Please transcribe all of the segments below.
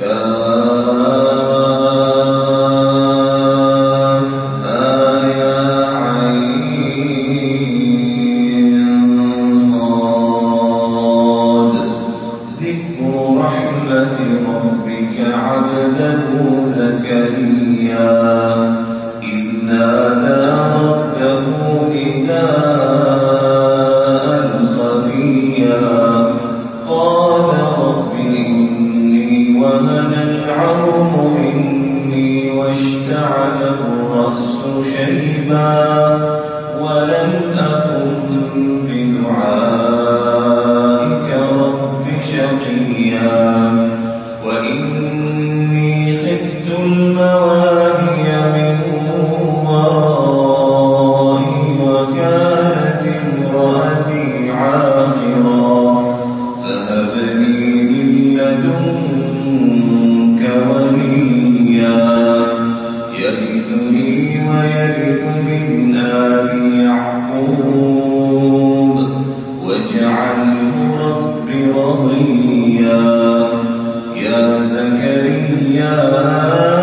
كافها شيبا واجعله رب رضيا. يا زكريا.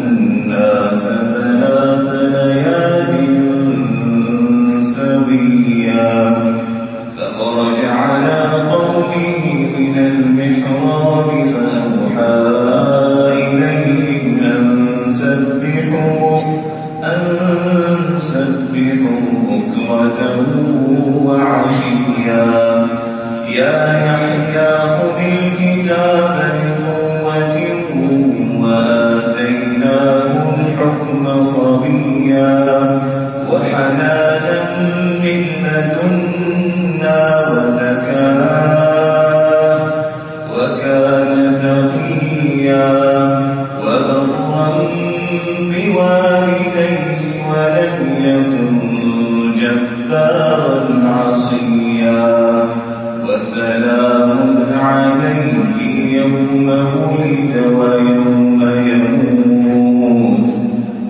يحيى يا يحيى وآتيناه الحكم صبيا وحنانا وكان تقيا وبرا بوالديه ولم يكن جبارا وسلام عليه يوم ويوم يموت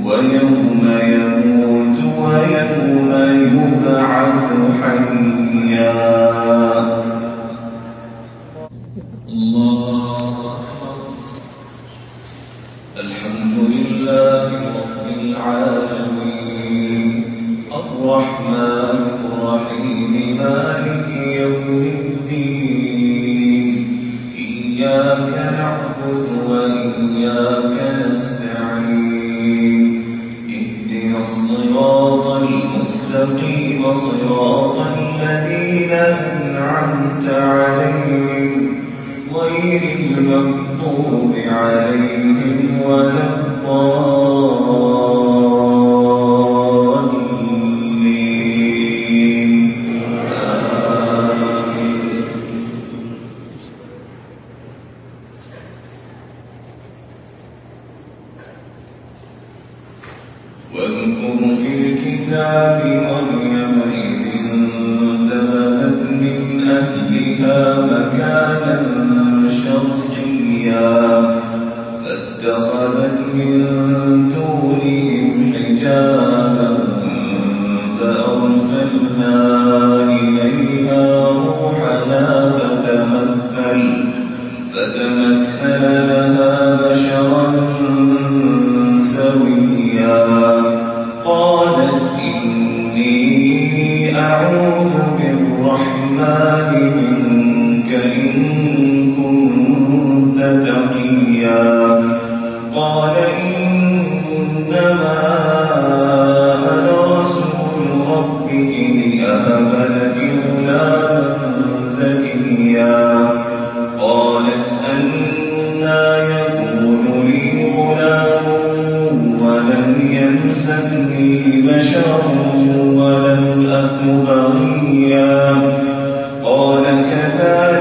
ويوم يموت ويوم يبعث حيا الله الحمد لله رب العالمين الرحمن الرحيم مالك يوم الدين إياك نعبد وإياك نستعين. اهدنا الصراط المستقيم صراط الذين أنعمت عليهم. غير عليهم ولا قال إنما أنا رسول ربك غلاما قالت أنا يكون لي غلام ولم يمسسني بشر ولم بغيا. قال كذلك